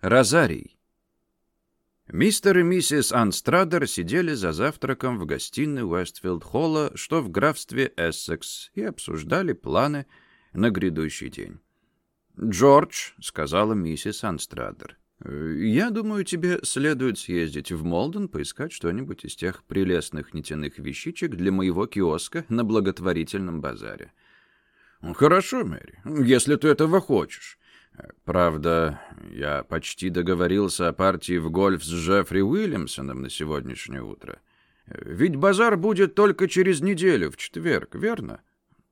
Розарий. Мистер и миссис Анстрадер сидели за завтраком в гостиной Уэстфилд-холла, что в графстве Эссекс, и обсуждали планы на грядущий день. «Джордж», — сказала миссис Анстрадер, — «я думаю, тебе следует съездить в Молден, поискать что-нибудь из тех прелестных нитяных вещичек для моего киоска на благотворительном базаре». «Хорошо, Мэри, если ты этого хочешь». Правда, я почти договорился о партии в гольф с Джеффри Уильямсоном на сегодняшнее утро. Ведь базар будет только через неделю, в четверг, верно?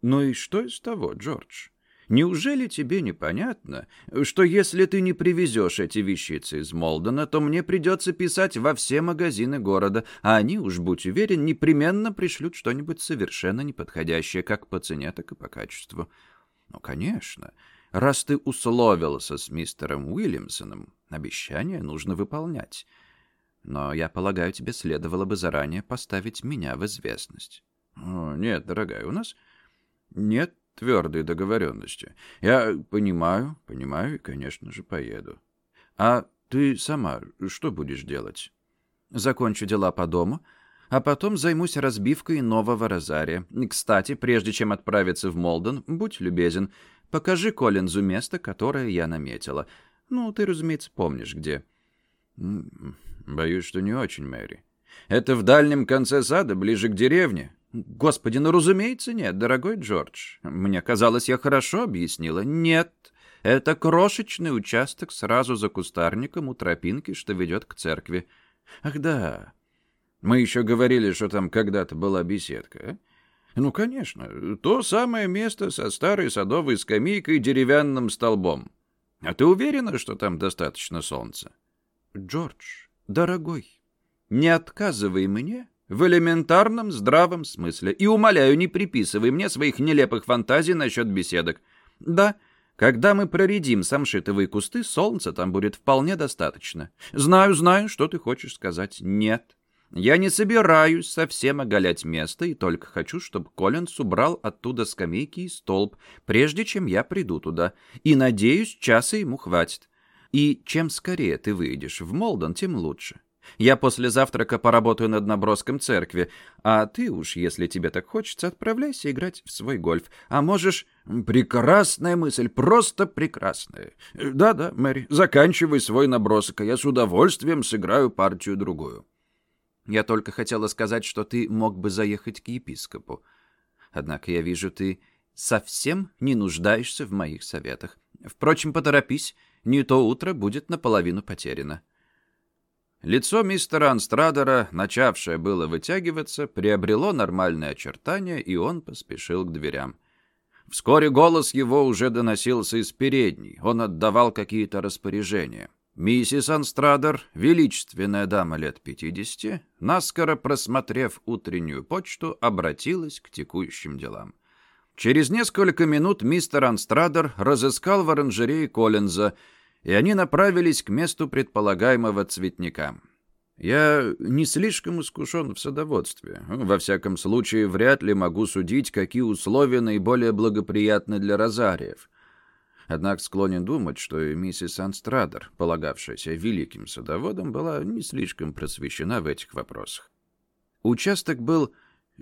Ну и что из того, Джордж? Неужели тебе непонятно, что если ты не привезешь эти вещицы из Молдена, то мне придется писать во все магазины города, а они, уж будь уверен, непременно пришлют что-нибудь совершенно неподходящее как по цене, так и по качеству? Ну, конечно раз ты условился с мистером Уильямсоном, обещание нужно выполнять. Но, я полагаю, тебе следовало бы заранее поставить меня в известность. О, нет, дорогая, у нас нет твердой договоренности. Я понимаю, понимаю и, конечно же, поеду. А ты сама что будешь делать? Закончу дела по дому, а потом займусь разбивкой нового розария. Кстати, прежде чем отправиться в Молден, будь любезен, Покажи Коллинзу место, которое я наметила. Ну, ты, разумеется, помнишь, где. Боюсь, что не очень, Мэри. Это в дальнем конце сада, ближе к деревне. Господи, ну, разумеется, нет, дорогой Джордж. Мне казалось, я хорошо объяснила. Нет, это крошечный участок сразу за кустарником у тропинки, что ведет к церкви. Ах да, мы еще говорили, что там когда-то была беседка, а? Ну, конечно, то самое место со старой садовой скамейкой и деревянным столбом. А ты уверена, что там достаточно солнца? Джордж, дорогой, не отказывай мне в элементарном здравом смысле и, умоляю, не приписывай мне своих нелепых фантазий насчет беседок. Да, когда мы проредим самшитовые кусты, солнца там будет вполне достаточно. Знаю, знаю, что ты хочешь сказать. Нет. Я не собираюсь совсем оголять место и только хочу, чтобы Коллинс убрал оттуда скамейки и столб, прежде чем я приду туда. И, надеюсь, часа ему хватит. И чем скорее ты выйдешь в Молдон, тем лучше. Я после завтрака поработаю над наброском церкви, а ты уж, если тебе так хочется, отправляйся играть в свой гольф. А можешь... Прекрасная мысль, просто прекрасная. Да-да, Мэри, заканчивай свой набросок, а я с удовольствием сыграю партию-другую. Я только хотела сказать, что ты мог бы заехать к епископу. Однако я вижу, ты совсем не нуждаешься в моих советах. Впрочем, поторопись, не то утро будет наполовину потеряно». Лицо мистера Анстрадера, начавшее было вытягиваться, приобрело нормальные очертания, и он поспешил к дверям. Вскоре голос его уже доносился из передней, он отдавал какие-то распоряжения. Миссис Анстрадер, величественная дама лет пятидесяти, наскоро просмотрев утреннюю почту, обратилась к текущим делам. Через несколько минут мистер Анстрадер разыскал в оранжерее Коллинза, и они направились к месту предполагаемого цветника. Я не слишком искушен в садоводстве. Во всяком случае, вряд ли могу судить, какие условия наиболее благоприятны для розариев. Однако склонен думать, что и миссис Анстрадер, полагавшаяся великим садоводом, была не слишком просвещена в этих вопросах. Участок был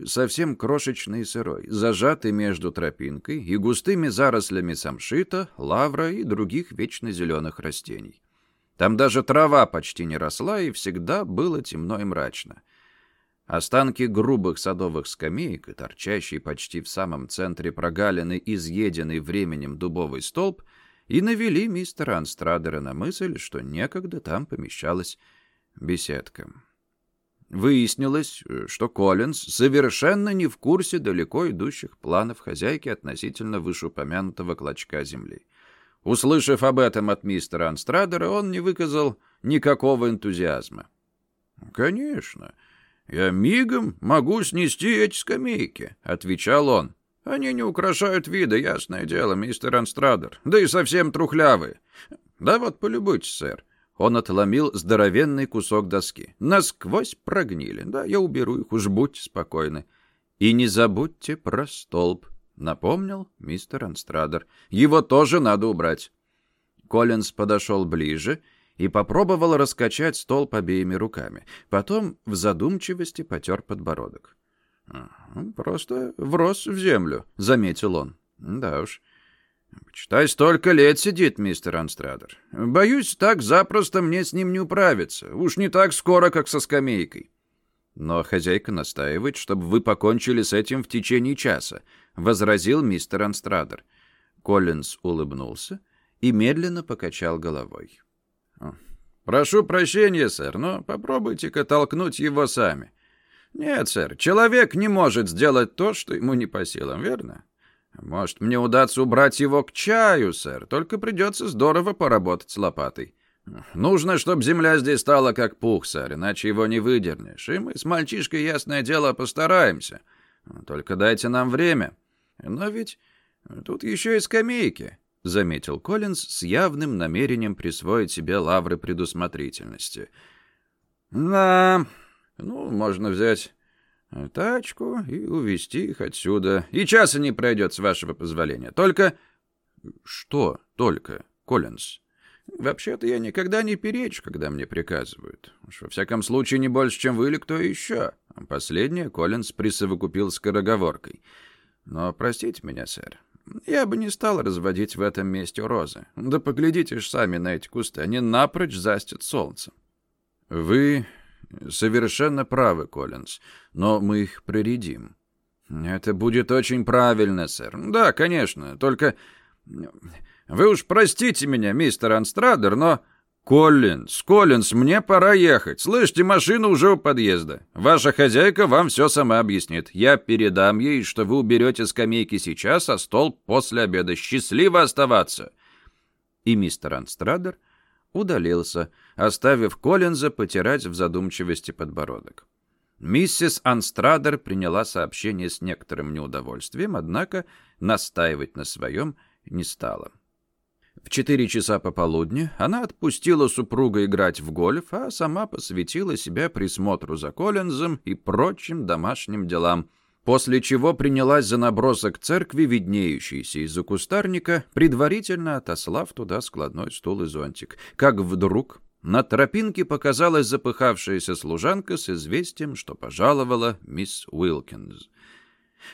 совсем крошечный и сырой, зажатый между тропинкой и густыми зарослями самшита, лавра и других вечно зеленых растений. Там даже трава почти не росла, и всегда было темно и мрачно — Останки грубых садовых скамеек и торчащий почти в самом центре прогалины изъеденный временем дубовый столб и навели мистера Анстрадера на мысль, что некогда там помещалась беседка. Выяснилось, что Коллинз совершенно не в курсе далеко идущих планов хозяйки относительно вышеупомянутого клочка земли. Услышав об этом от мистера Анстрадера, он не выказал никакого энтузиазма. «Конечно», «Я мигом могу снести эти скамейки», — отвечал он. «Они не украшают вида, ясное дело, мистер Анстрадер, да и совсем трухлявые. Да вот, полюбуйтесь, сэр». Он отломил здоровенный кусок доски. Насквозь прогнили. Да, я уберу их, уж будьте спокойны. И не забудьте про столб, напомнил мистер Анстрадер. Его тоже надо убрать. Коллинз подошел ближе и попробовал раскачать столб обеими руками. Потом в задумчивости потер подбородок. «Просто врос в землю», — заметил он. «Да уж». «Почитай, столько лет сидит мистер Анстрадер. Боюсь, так запросто мне с ним не управиться. Уж не так скоро, как со скамейкой». «Но хозяйка настаивает, чтобы вы покончили с этим в течение часа», — возразил мистер Анстрадер. Коллинз улыбнулся и медленно покачал головой. «Прошу прощения, сэр, но попробуйте-ка толкнуть его сами. Нет, сэр, человек не может сделать то, что ему не по силам, верно? Может, мне удастся убрать его к чаю, сэр, только придется здорово поработать с лопатой. Нужно, чтобы земля здесь стала как пух, сэр, иначе его не выдернешь. И мы с мальчишкой, ясное дело, постараемся. Только дайте нам время. Но ведь тут еще и скамейки, — заметил Коллинз с явным намерением присвоить себе лавры предусмотрительности. «Да, ну, можно взять тачку и увезти их отсюда. И часа не пройдет, с вашего позволения. Только...» «Что только, Коллинз?» «Вообще-то я никогда не перечь, когда мне приказывают. Уж во всяком случае не больше, чем вы или кто еще». Последнее Коллинз присовокупил скороговоркой. «Но простите меня, сэр, я бы не стал разводить в этом месте розы. Да поглядите ж сами на эти кусты, они напрочь застят солнцем». «Вы совершенно правы, Коллинз, но мы их проредим». «Это будет очень правильно, сэр. Да, конечно, только вы уж простите меня, мистер Анстрадер, но... «Коллинс, Коллинс, мне пора ехать. Слышите, машина уже у подъезда. Ваша хозяйка вам все сама объяснит. Я передам ей, что вы уберете скамейки сейчас, а стол после обеда. Счастливо оставаться!» И мистер Анстрадер удалился, оставив Коллинза потирать в задумчивости подбородок. Миссис Анстрадер приняла сообщение с некоторым неудовольствием, однако настаивать на своем не стала. В четыре часа пополудни она отпустила супруга играть в гольф, а сама посвятила себя присмотру за Коллинзом и прочим домашним делам, после чего принялась за набросок церкви, виднеющейся из-за кустарника, предварительно отослав туда складной стул и зонтик. Как вдруг на тропинке показалась запыхавшаяся служанка с известием, что пожаловала мисс Уилкинс.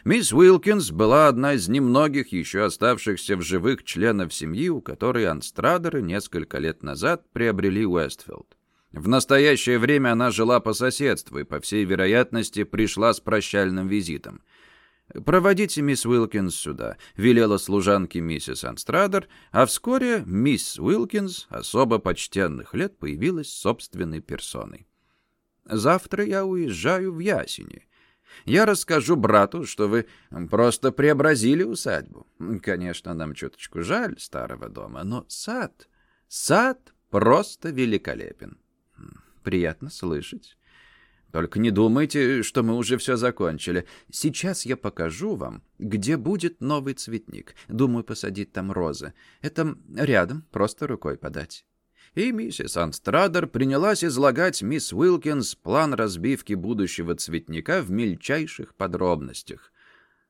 Мисс Уилкинс была одна из немногих еще оставшихся в живых членов семьи, у которой Анстрадеры несколько лет назад приобрели Уэстфилд. В настоящее время она жила по соседству и, по всей вероятности, пришла с прощальным визитом. «Проводите мисс Уилкинс сюда», — велела служанке миссис Анстрадер, а вскоре мисс Уилкинс, особо почтенных лет, появилась собственной персоной. «Завтра я уезжаю в Ясени. Я расскажу брату, что вы просто преобразили усадьбу. Конечно, нам чуточку жаль старого дома, но сад, сад просто великолепен. Приятно слышать. Только не думайте, что мы уже все закончили. Сейчас я покажу вам, где будет новый цветник. Думаю, посадить там розы. Это рядом, просто рукой подать и миссис Анстрадер принялась излагать мисс Уилкинс план разбивки будущего цветника в мельчайших подробностях.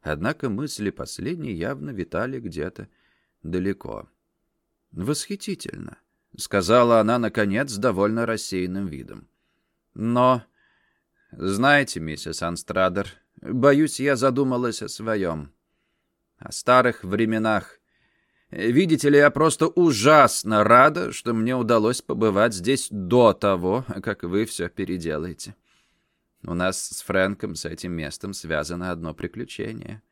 Однако мысли последней явно витали где-то далеко. «Восхитительно», — сказала она, наконец, с довольно рассеянным видом. «Но, знаете, миссис Анстрадер, боюсь, я задумалась о своем, о старых временах, Видите ли, я просто ужасно рада, что мне удалось побывать здесь до того, как вы все переделаете. У нас с Фрэнком с этим местом связано одно приключение.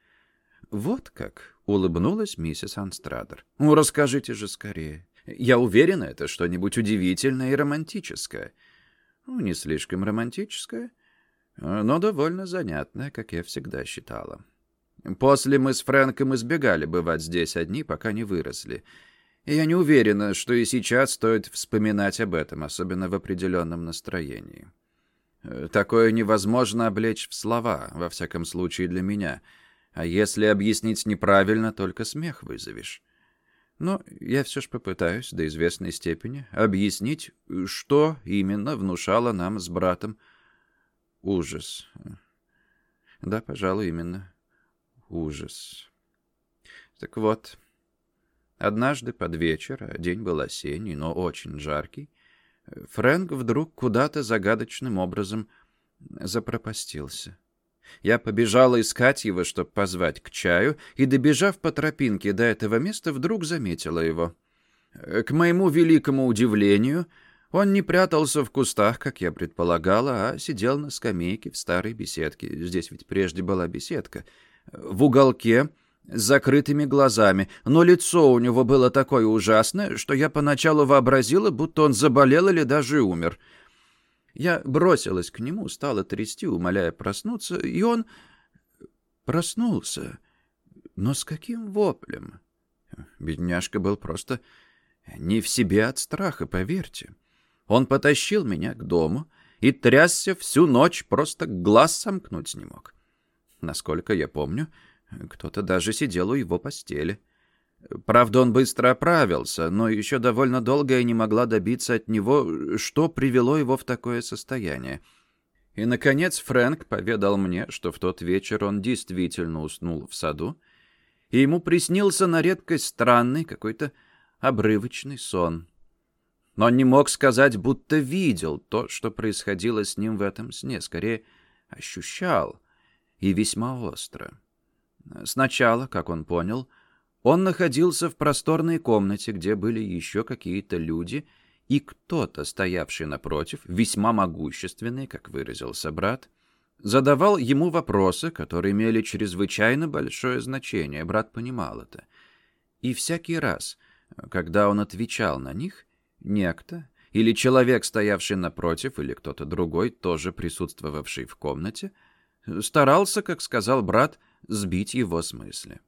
Вот как, улыбнулась миссис Анстрадер. Ну, расскажите же скорее. Я уверена, это что-нибудь удивительное и романтическое. Ну, не слишком романтическое, но довольно занятное, как я всегда считала. После мы с Фрэнком избегали бывать здесь одни, пока не выросли. Я не уверена, что и сейчас стоит вспоминать об этом, особенно в определенном настроении. Э, такое невозможно облечь в слова, во всяком случае для меня. А если объяснить неправильно, только смех вызовешь. Но я все же попытаюсь до известной степени объяснить, что именно внушало нам с братом ужас. Да, пожалуй, именно ужас. Так вот, однажды под вечер, а день был осенний, но очень жаркий, Фрэнк вдруг куда-то загадочным образом запропастился. Я побежала искать его, чтобы позвать к чаю, и, добежав по тропинке до этого места, вдруг заметила его. К моему великому удивлению, он не прятался в кустах, как я предполагала, а сидел на скамейке в старой беседке. Здесь ведь прежде была беседка. В уголке, с закрытыми глазами, но лицо у него было такое ужасное, что я поначалу вообразила, будто он заболел или даже умер. Я бросилась к нему, стала трясти, умоляя проснуться, и он проснулся. Но с каким воплем? Бедняжка был просто не в себе от страха, поверьте. Он потащил меня к дому и трясся всю ночь, просто глаз сомкнуть не мог. Насколько я помню, кто-то даже сидел у его постели. Правда, он быстро оправился, но еще довольно долго я не могла добиться от него, что привело его в такое состояние. И, наконец, Фрэнк поведал мне, что в тот вечер он действительно уснул в саду, и ему приснился на редкость странный какой-то обрывочный сон. Но он не мог сказать, будто видел то, что происходило с ним в этом сне, скорее ощущал, и весьма остро. Сначала, как он понял, он находился в просторной комнате, где были еще какие-то люди, и кто-то, стоявший напротив, весьма могущественный, как выразился брат, задавал ему вопросы, которые имели чрезвычайно большое значение, брат понимал это. И всякий раз, когда он отвечал на них, некто, или человек, стоявший напротив, или кто-то другой, тоже присутствовавший в комнате, старался, как сказал брат, сбить его с мысли.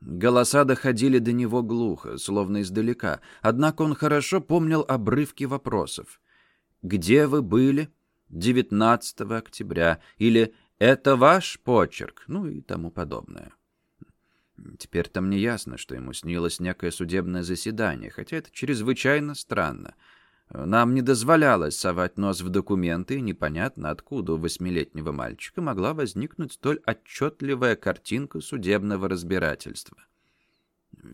Голоса доходили до него глухо, словно издалека, однако он хорошо помнил обрывки вопросов. «Где вы были 19 октября?» или «Это ваш почерк?» ну и тому подобное. Теперь-то мне ясно, что ему снилось некое судебное заседание, хотя это чрезвычайно странно — нам не дозволялось совать нос в документы, и непонятно, откуда у восьмилетнего мальчика могла возникнуть столь отчетливая картинка судебного разбирательства.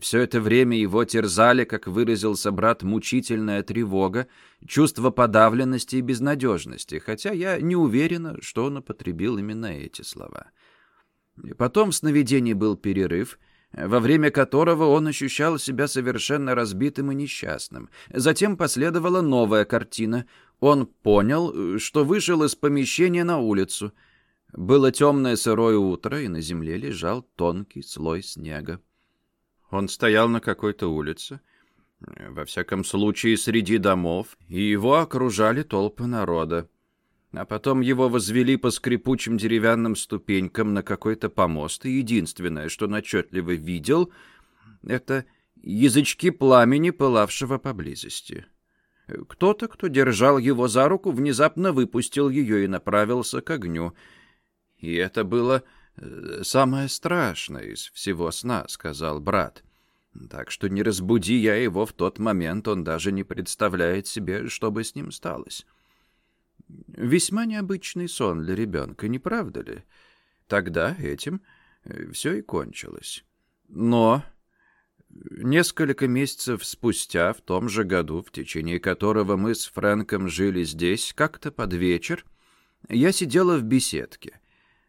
Все это время его терзали, как выразился брат, мучительная тревога, чувство подавленности и безнадежности, хотя я не уверена, что он употребил именно эти слова. Потом в сновидении был перерыв — во время которого он ощущал себя совершенно разбитым и несчастным. Затем последовала новая картина. Он понял, что вышел из помещения на улицу. Было темное сырое утро, и на земле лежал тонкий слой снега. Он стоял на какой-то улице, во всяком случае среди домов, и его окружали толпы народа. А потом его возвели по скрипучим деревянным ступенькам на какой-то помост, и единственное, что он отчетливо видел, это язычки пламени, пылавшего поблизости. Кто-то, кто держал его за руку, внезапно выпустил ее и направился к огню. И это было э, самое страшное из всего сна, — сказал брат. Так что не разбуди я его в тот момент, он даже не представляет себе, что бы с ним сталось. Весьма необычный сон для ребенка, не правда ли? Тогда этим э, все и кончилось. Но несколько месяцев спустя, в том же году, в течение которого мы с Фрэнком жили здесь, как-то под вечер, я сидела в беседке.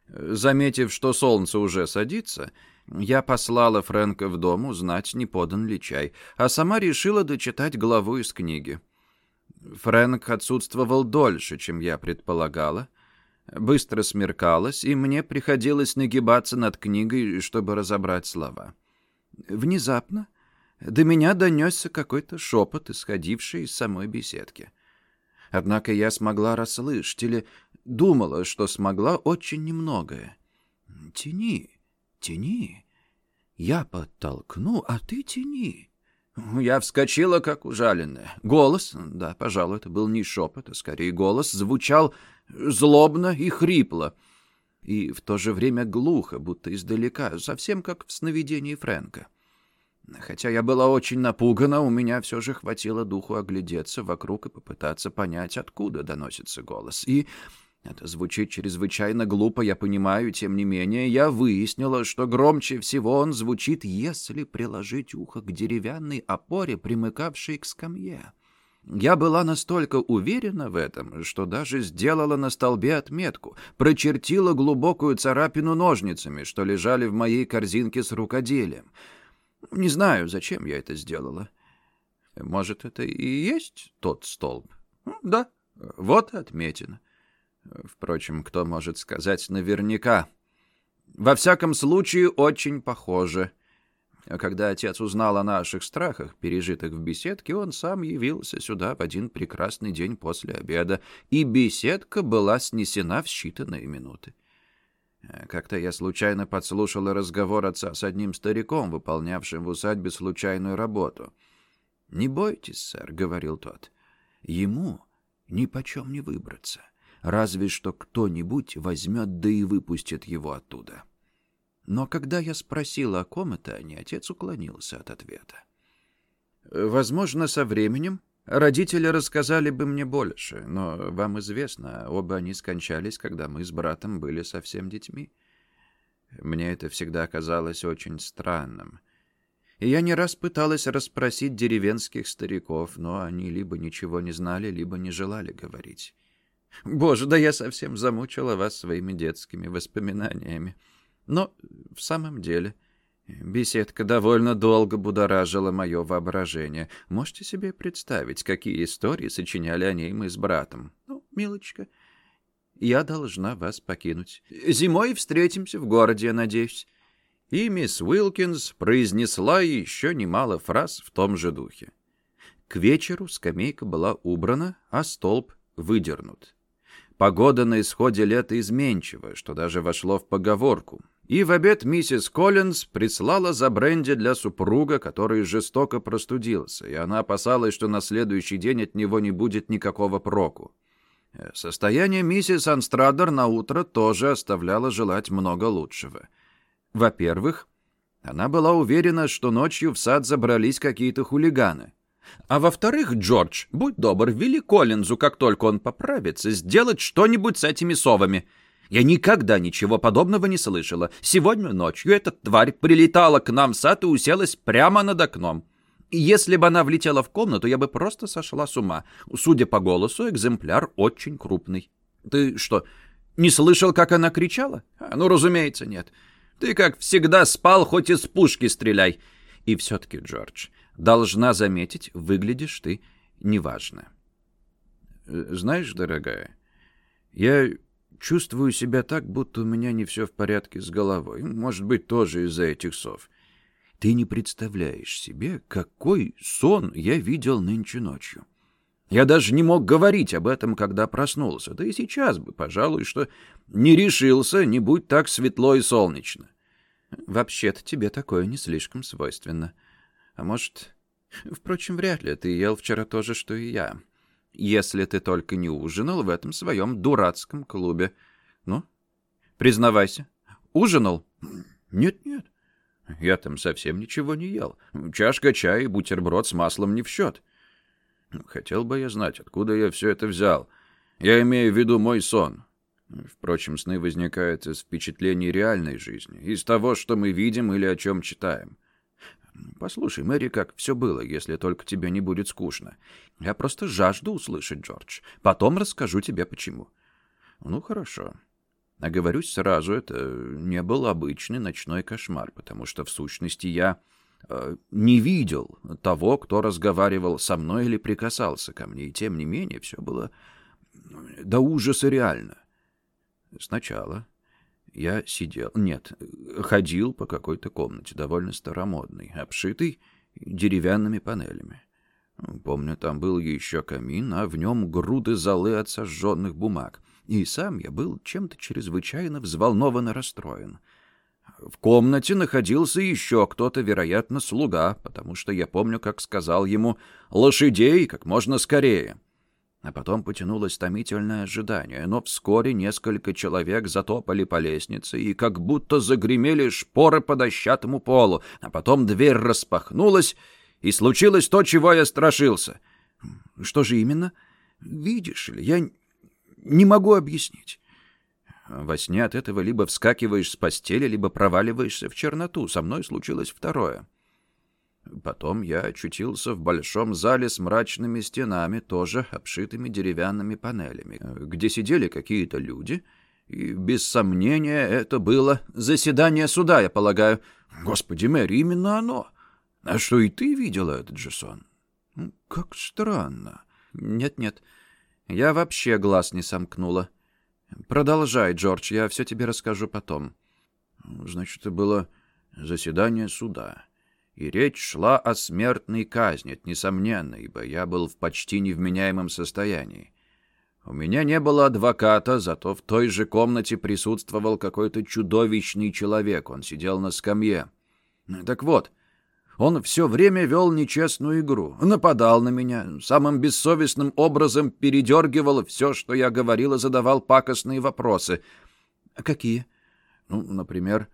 Заметив, что солнце уже садится, я послала Фрэнка в дом узнать, не подан ли чай, а сама решила дочитать главу из книги. Фрэнк отсутствовал дольше, чем я предполагала. Быстро смеркалось, и мне приходилось нагибаться над книгой, чтобы разобрать слова. Внезапно до меня донесся какой-то шепот, исходивший из самой беседки. Однако я смогла расслышать или думала, что смогла очень немногое. «Тяни, тяни. Я подтолкну, а ты тяни». Я вскочила, как ужаленная. Голос, да, пожалуй, это был не шепот, а скорее голос, звучал злобно и хрипло. И в то же время глухо, будто издалека, совсем как в сновидении Фрэнка. Хотя я была очень напугана, у меня все же хватило духу оглядеться вокруг и попытаться понять, откуда доносится голос. И это звучит чрезвычайно глупо, я понимаю, тем не менее, я выяснила, что громче всего он звучит, если приложить ухо к деревянной опоре, примыкавшей к скамье. Я была настолько уверена в этом, что даже сделала на столбе отметку, прочертила глубокую царапину ножницами, что лежали в моей корзинке с рукоделием. Не знаю, зачем я это сделала. Может, это и есть тот столб? Да, вот отметина. Впрочем, кто может сказать наверняка? Во всяком случае, очень похоже. Когда отец узнал о наших страхах, пережитых в беседке, он сам явился сюда в один прекрасный день после обеда, и беседка была снесена в считанные минуты. Как-то я случайно подслушал разговор отца с одним стариком, выполнявшим в усадьбе случайную работу. «Не бойтесь, сэр», — говорил тот, — «ему ни почем не выбраться, разве что кто-нибудь возьмет да и выпустит его оттуда». Но когда я спросил, о ком это они, отец уклонился от ответа. Возможно, со временем родители рассказали бы мне больше, но вам известно, оба они скончались, когда мы с братом были совсем детьми. Мне это всегда казалось очень странным. И я не раз пыталась расспросить деревенских стариков, но они либо ничего не знали, либо не желали говорить. Боже, да я совсем замучила вас своими детскими воспоминаниями. Но в самом деле беседка довольно долго будоражила мое воображение. Можете себе представить, какие истории сочиняли о ней мы с братом? Ну, милочка, я должна вас покинуть. Зимой встретимся в городе, я надеюсь. И мисс Уилкинс произнесла еще немало фраз в том же духе. К вечеру скамейка была убрана, а столб выдернут. Погода на исходе лета изменчива, что даже вошло в поговорку. И в обед миссис Коллинз прислала за бренди для супруга, который жестоко простудился, и она опасалась, что на следующий день от него не будет никакого проку. Э, состояние миссис Анстрадер на утро тоже оставляло желать много лучшего. Во-первых, она была уверена, что ночью в сад забрались какие-то хулиганы. А во-вторых, Джордж, будь добр, вели Коллинзу, как только он поправится, сделать что-нибудь с этими совами — я никогда ничего подобного не слышала. Сегодня ночью эта тварь прилетала к нам в сад и уселась прямо над окном. Если бы она влетела в комнату, я бы просто сошла с ума. Судя по голосу, экземпляр очень крупный. Ты что, не слышал, как она кричала? А, ну, разумеется, нет. Ты, как всегда, спал, хоть из пушки стреляй. И все-таки, Джордж, должна заметить, выглядишь ты неважно. Э, знаешь, дорогая, я Чувствую себя так, будто у меня не все в порядке с головой. Может быть, тоже из-за этих сов. Ты не представляешь себе, какой сон я видел нынче ночью. Я даже не мог говорить об этом, когда проснулся. Да и сейчас бы, пожалуй, что не решился, не будь так светло и солнечно. Вообще-то тебе такое не слишком свойственно. А может... Впрочем, вряд ли. Ты ел вчера то же, что и я если ты только не ужинал в этом своем дурацком клубе. Ну, признавайся, ужинал? Нет-нет, я там совсем ничего не ел. Чашка чая и бутерброд с маслом не в счет. Хотел бы я знать, откуда я все это взял. Я имею в виду мой сон. Впрочем, сны возникают из впечатлений реальной жизни, из того, что мы видим или о чем читаем. Послушай, Мэри, как все было, если только тебе не будет скучно. Я просто жажду услышать, Джордж. Потом расскажу тебе, почему. Ну, хорошо. Оговорюсь сразу, это не был обычный ночной кошмар, потому что, в сущности, я э, не видел того, кто разговаривал со мной или прикасался ко мне, и тем не менее все было до ужаса реально. Сначала я сидел, нет, ходил по какой-то комнате, довольно старомодной, обшитой деревянными панелями. Помню, там был еще камин, а в нем груды золы от сожженных бумаг. И сам я был чем-то чрезвычайно взволнован и расстроен. В комнате находился еще кто-то, вероятно, слуга, потому что я помню, как сказал ему «лошадей как можно скорее». А потом потянулось томительное ожидание, но вскоре несколько человек затопали по лестнице и как будто загремели шпоры по дощатому полу, а потом дверь распахнулась, и случилось то, чего я страшился. Что же именно? Видишь ли, я не могу объяснить. Во сне от этого либо вскакиваешь с постели, либо проваливаешься в черноту. Со мной случилось второе. Потом я очутился в большом зале с мрачными стенами, тоже обшитыми деревянными панелями, где сидели какие-то люди, и, без сомнения, это было заседание суда, я полагаю. Господи, Мэри, именно оно. А что и ты видела этот же сон? Как странно. Нет-нет, я вообще глаз не сомкнула. Продолжай, Джордж, я все тебе расскажу потом. Значит, это было заседание суда. И речь шла о смертной казни, это несомненно, ибо я был в почти невменяемом состоянии. У меня не было адвоката, зато в той же комнате присутствовал какой-то чудовищный человек. Он сидел на скамье. Так вот, он все время вел нечестную игру, нападал на меня, самым бессовестным образом передергивал все, что я говорил, и задавал пакостные вопросы. «Какие?» «Ну, например,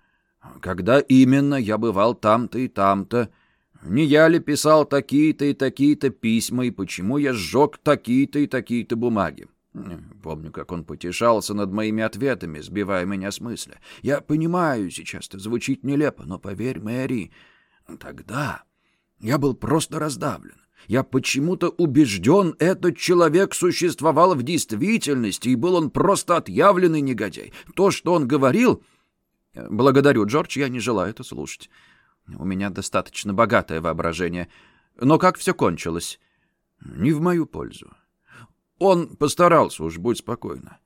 когда именно я бывал там-то и там-то, не я ли писал такие-то и такие-то письма, и почему я сжег такие-то и такие-то бумаги. Помню, как он потешался над моими ответами, сбивая меня с мысли. Я понимаю, сейчас это звучит нелепо, но поверь, Мэри, тогда я был просто раздавлен. Я почему-то убежден, этот человек существовал в действительности, и был он просто отъявленный негодяй. То, что он говорил, «Благодарю, Джордж, я не желаю это слушать. У меня достаточно богатое воображение. Но как все кончилось?» «Не в мою пользу. Он постарался, уж будь спокойна.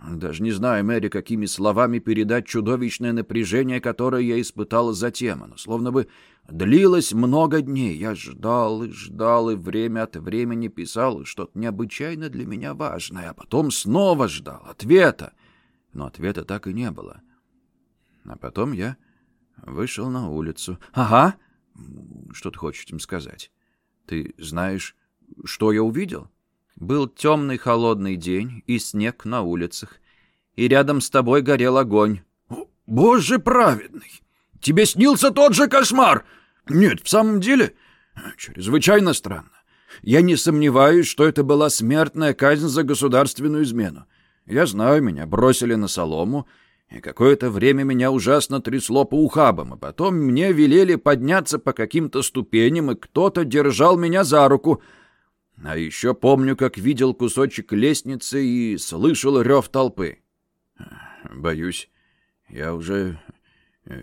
Даже не знаю, Мэри, какими словами передать чудовищное напряжение, которое я испытала затем. Оно словно бы длилось много дней. Я ждал и ждал, и время от времени писал что-то необычайно для меня важное, а потом снова ждал ответа. Но ответа так и не было. — а потом я вышел на улицу. «Ага!» «Что ты хочешь этим сказать? Ты знаешь, что я увидел?» «Был темный холодный день и снег на улицах, и рядом с тобой горел огонь». «Боже праведный! Тебе снился тот же кошмар!» «Нет, в самом деле, чрезвычайно странно. Я не сомневаюсь, что это была смертная казнь за государственную измену. Я знаю, меня бросили на солому, и какое-то время меня ужасно трясло по ухабам, а потом мне велели подняться по каким-то ступеням, и кто-то держал меня за руку. А еще помню, как видел кусочек лестницы и слышал рев толпы. Боюсь, я уже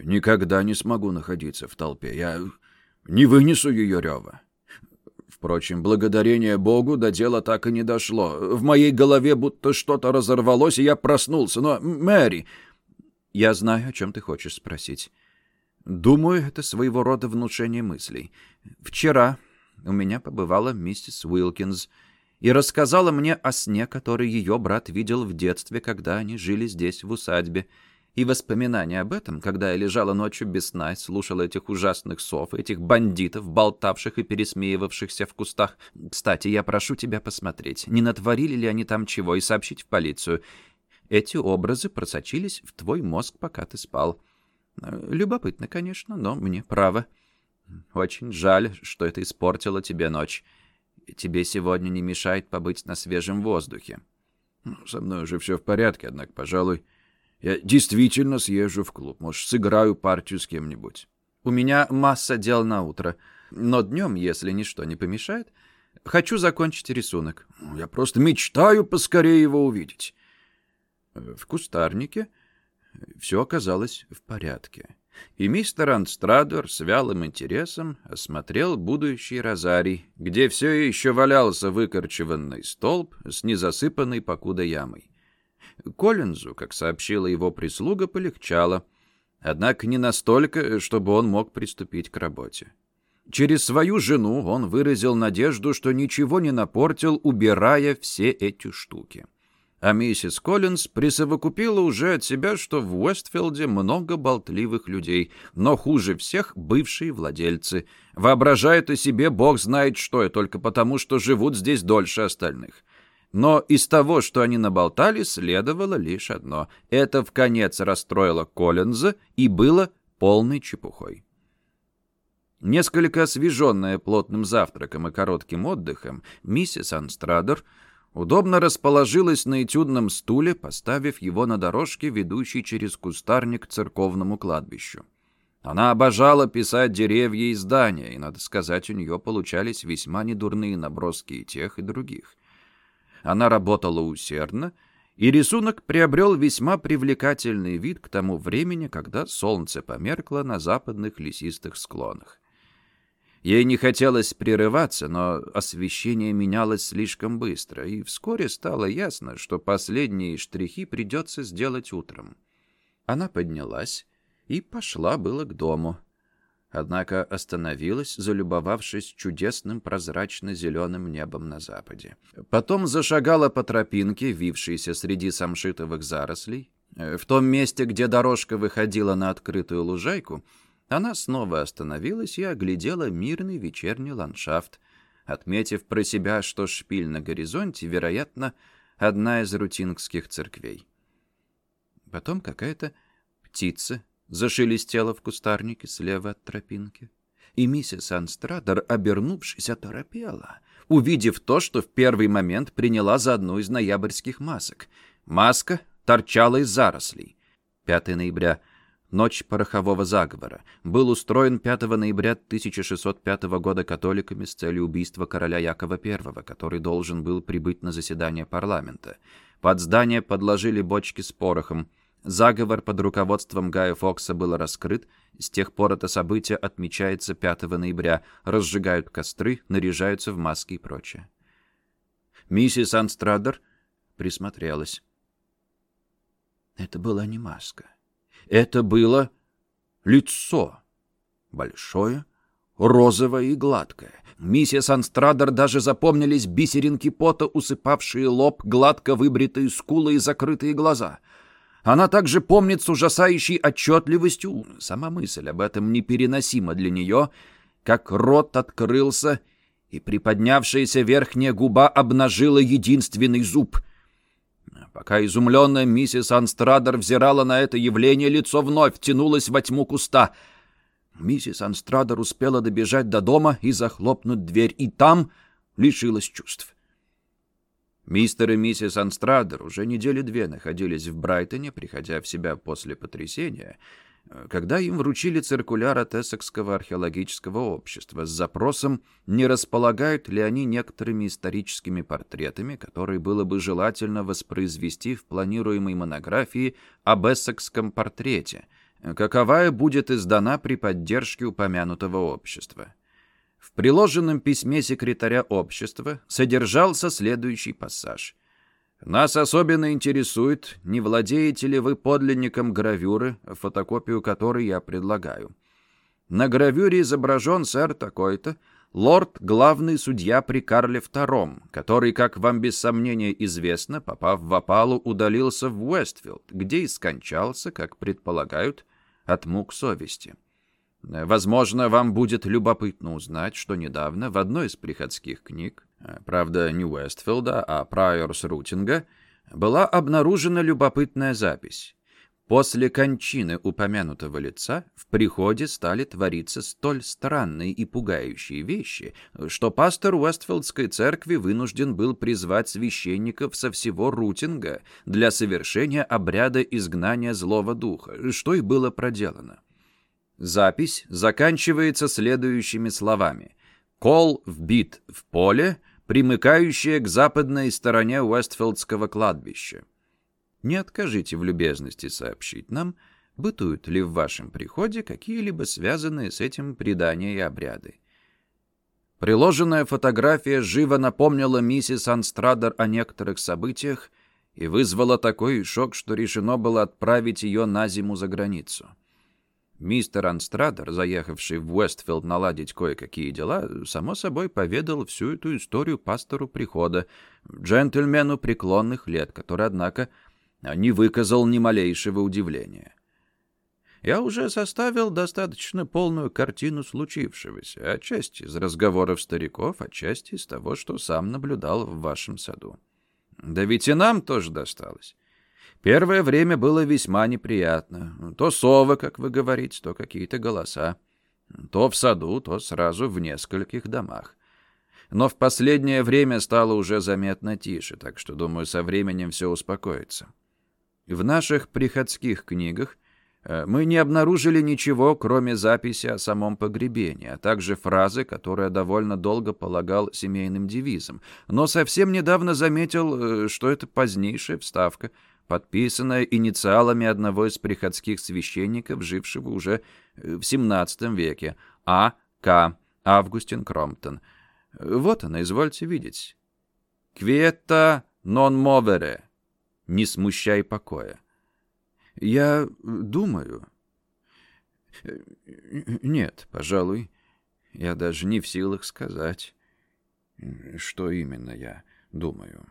никогда не смогу находиться в толпе. Я не вынесу ее рева. Впрочем, благодарение Богу до дела так и не дошло. В моей голове будто что-то разорвалось, и я проснулся. Но, Мэри, я знаю, о чем ты хочешь спросить. Думаю, это своего рода внушение мыслей. Вчера у меня побывала миссис Уилкинс и рассказала мне о сне, который ее брат видел в детстве, когда они жили здесь, в усадьбе. И воспоминания об этом, когда я лежала ночью без сна и слушала этих ужасных сов, этих бандитов, болтавших и пересмеивавшихся в кустах. Кстати, я прошу тебя посмотреть, не натворили ли они там чего, и сообщить в полицию. Эти образы просочились в твой мозг, пока ты спал. Любопытно, конечно, но мне право. Очень жаль, что это испортило тебе ночь. Тебе сегодня не мешает побыть на свежем воздухе. Ну, со мной уже все в порядке, однако, пожалуй, я действительно съезжу в клуб. Может, сыграю партию с кем-нибудь. У меня масса дел на утро. Но днем, если ничто не помешает, хочу закончить рисунок. Я просто мечтаю поскорее его увидеть. В кустарнике все оказалось в порядке. И мистер Анстрадор с вялым интересом осмотрел будущий розарий, где все еще валялся выкорчеванный столб с незасыпанной покуда ямой. Коллинзу, как сообщила его прислуга, полегчало, однако не настолько, чтобы он мог приступить к работе. Через свою жену он выразил надежду, что ничего не напортил, убирая все эти штуки. А миссис Коллинз присовокупила уже от себя, что в Уэстфилде много болтливых людей, но хуже всех бывшие владельцы. Воображают о себе бог знает что, и только потому, что живут здесь дольше остальных. Но из того, что они наболтали, следовало лишь одно. Это в конец расстроило Коллинза и было полной чепухой. Несколько освеженная плотным завтраком и коротким отдыхом, миссис Анстрадер — удобно расположилась на этюдном стуле, поставив его на дорожке, ведущей через кустарник к церковному кладбищу. Она обожала писать деревья и здания, и, надо сказать, у нее получались весьма недурные наброски и тех, и других. Она работала усердно, и рисунок приобрел весьма привлекательный вид к тому времени, когда солнце померкло на западных лесистых склонах. Ей не хотелось прерываться, но освещение менялось слишком быстро, и вскоре стало ясно, что последние штрихи придется сделать утром. Она поднялась и пошла было к дому. Однако остановилась, залюбовавшись чудесным прозрачно-зеленым небом на западе. Потом зашагала по тропинке, вившейся среди самшитовых зарослей. В том месте, где дорожка выходила на открытую лужайку, она снова остановилась и оглядела мирный вечерний ландшафт, отметив про себя, что шпиль на горизонте, вероятно, одна из рутингских церквей. Потом какая-то птица зашелестело в кустарнике слева от тропинки. И миссис Анстрадер, обернувшись, оторопела, увидев то, что в первый момент приняла за одну из ноябрьских масок. Маска торчала из зарослей. 5 ноября Ночь порохового заговора. Был устроен 5 ноября 1605 года католиками с целью убийства короля Якова I, который должен был прибыть на заседание парламента. Под здание подложили бочки с порохом. Заговор под руководством Гая Фокса был раскрыт, с тех пор это событие отмечается 5 ноября, разжигают костры, наряжаются в маски и прочее. Миссис Анстрадер присмотрелась. Это была не маска. Это было лицо. Большое, розовое и гладкое. Миссис Анстрадер даже запомнились бисеринки пота, усыпавшие лоб, гладко выбритые скулы и закрытые глаза — она также помнит с ужасающей отчетливостью, сама мысль об этом непереносима для нее, как рот открылся, и приподнявшаяся верхняя губа обнажила единственный зуб. Пока изумленная миссис Анстрадер взирала на это явление, лицо вновь тянулось во тьму куста. Миссис Анстрадер успела добежать до дома и захлопнуть дверь, и там лишилась чувств. Мистер и миссис Анстрадер уже недели две находились в Брайтоне, приходя в себя после потрясения, когда им вручили циркуляр от Эссекского археологического общества с запросом, не располагают ли они некоторыми историческими портретами, которые было бы желательно воспроизвести в планируемой монографии об Эссекском портрете, каковая будет издана при поддержке упомянутого общества. В приложенном письме секретаря общества содержался следующий пассаж. «Нас особенно интересует, не владеете ли вы подлинником гравюры, фотокопию которой я предлагаю. На гравюре изображен сэр такой-то, лорд — главный судья при Карле II, который, как вам без сомнения известно, попав в опалу, удалился в Уэстфилд, где и скончался, как предполагают, от мук совести». Возможно, вам будет любопытно узнать, что недавно в одной из приходских книг, правда, не Уэстфилда, а Прайорс Рутинга, была обнаружена любопытная запись. После кончины упомянутого лица в приходе стали твориться столь странные и пугающие вещи, что пастор Уэстфилдской церкви вынужден был призвать священников со всего Рутинга для совершения обряда изгнания злого духа, что и было проделано. Запись заканчивается следующими словами. «Кол вбит в поле, примыкающее к западной стороне Уэстфилдского кладбища». Не откажите в любезности сообщить нам, бытуют ли в вашем приходе какие-либо связанные с этим предания и обряды. Приложенная фотография живо напомнила миссис Анстрадер о некоторых событиях и вызвала такой шок, что решено было отправить ее на зиму за границу. Мистер Анстрадер, заехавший в Уэстфилд наладить кое-какие дела, само собой поведал всю эту историю пастору прихода, джентльмену преклонных лет, который, однако, не выказал ни малейшего удивления. Я уже составил достаточно полную картину случившегося, отчасти из разговоров стариков, отчасти из того, что сам наблюдал в вашем саду. Да ведь и нам тоже досталось. Первое время было весьма неприятно. То совы, как вы говорите, то какие-то голоса. То в саду, то сразу в нескольких домах. Но в последнее время стало уже заметно тише, так что, думаю, со временем все успокоится. В наших приходских книгах Э, мы не обнаружили ничего, кроме записи о самом погребении, а также фразы, которую довольно долго полагал семейным девизом. Но совсем недавно заметил, э, что это позднейшая вставка, подписанная инициалами одного из приходских священников, жившего уже э, в XVII веке, А. К. Августин Кромптон. Вот она, извольте видеть. «Квета нон мовере» — «Не смущай покоя». Я думаю... Нет, пожалуй, я даже не в силах сказать, что именно я думаю.